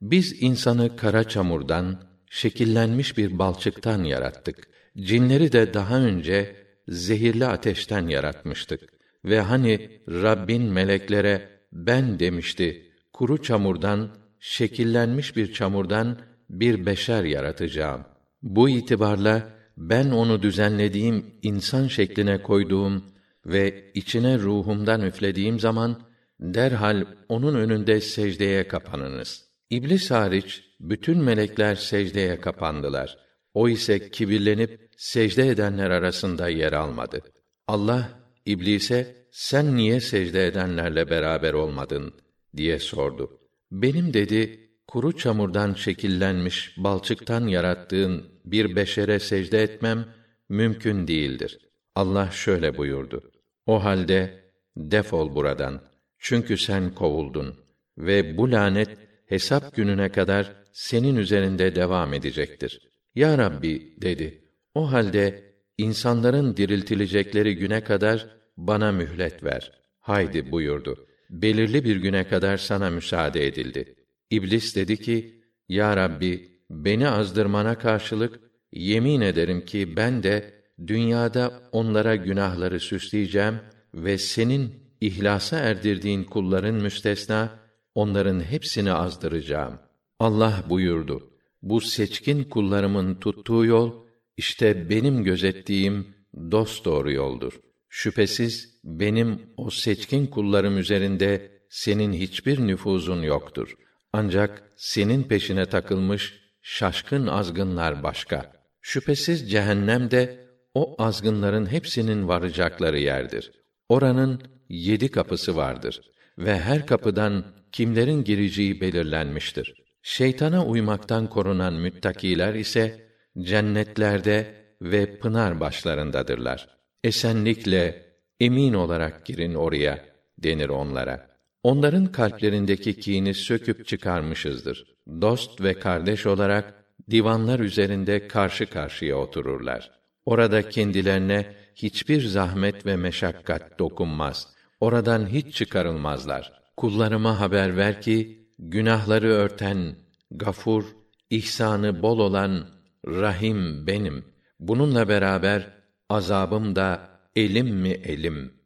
Biz insanı kara çamurdan, şekillenmiş bir balçıktan yarattık. Cinleri de daha önce zehirli ateşten yaratmıştık. Ve hani Rabbin meleklere ben demişti, kuru çamurdan, şekillenmiş bir çamurdan bir beşer yaratacağım. Bu itibarla ben onu düzenlediğim insan şekline koyduğum ve içine ruhumdan üflediğim zaman derhal onun önünde secdeye kapanınız. İblis hariç bütün melekler secdeye kapandılar. O ise kibirlenip secde edenler arasında yer almadı. Allah İblise sen niye secde edenlerle beraber olmadın diye sordu. Benim dedi kuru çamurdan şekillenmiş balçıktan yarattığın bir beşere secde etmem mümkün değildir. Allah şöyle buyurdu. O halde defol buradan. Çünkü sen kovuldun ve bu lanet hesap gününe kadar senin üzerinde devam edecektir. Ya Rabbi dedi. O halde insanların diriltilecekleri güne kadar bana mühlet ver. Haydi buyurdu. Belirli bir güne kadar sana müsaade edildi. İblis dedi ki, Ya Rabbi, beni azdırmana karşılık, yemin ederim ki ben de, dünyada onlara günahları süsleyeceğim ve senin ihlasa erdirdiğin kulların müstesna, onların hepsini azdıracağım. Allah buyurdu, bu seçkin kullarımın tuttuğu yol, işte benim gözettiğim dost doğru yoldur. Şüphesiz benim o seçkin kullarım üzerinde senin hiçbir nüfuzun yoktur. Ancak senin peşine takılmış şaşkın azgınlar başka. Şüphesiz cehennem de o azgınların hepsinin varacakları yerdir. Oranın yedi kapısı vardır ve her kapıdan kimlerin gireceği belirlenmiştir. Şeytana uymaktan korunan müttakiler ise cennetlerde ve pınar başlarındadırlar. Esenlikle, emin olarak girin oraya denir onlara. Onların kalplerindeki kini söküp çıkarmışızdır. Dost ve kardeş olarak divanlar üzerinde karşı karşıya otururlar. Orada kendilerine hiçbir zahmet ve meşakkat dokunmaz. Oradan hiç çıkarılmazlar. Kullarıma haber ver ki günahları örten, gafur, ihsanı bol olan Rahim benim. Bununla beraber azabım da elim mi elim.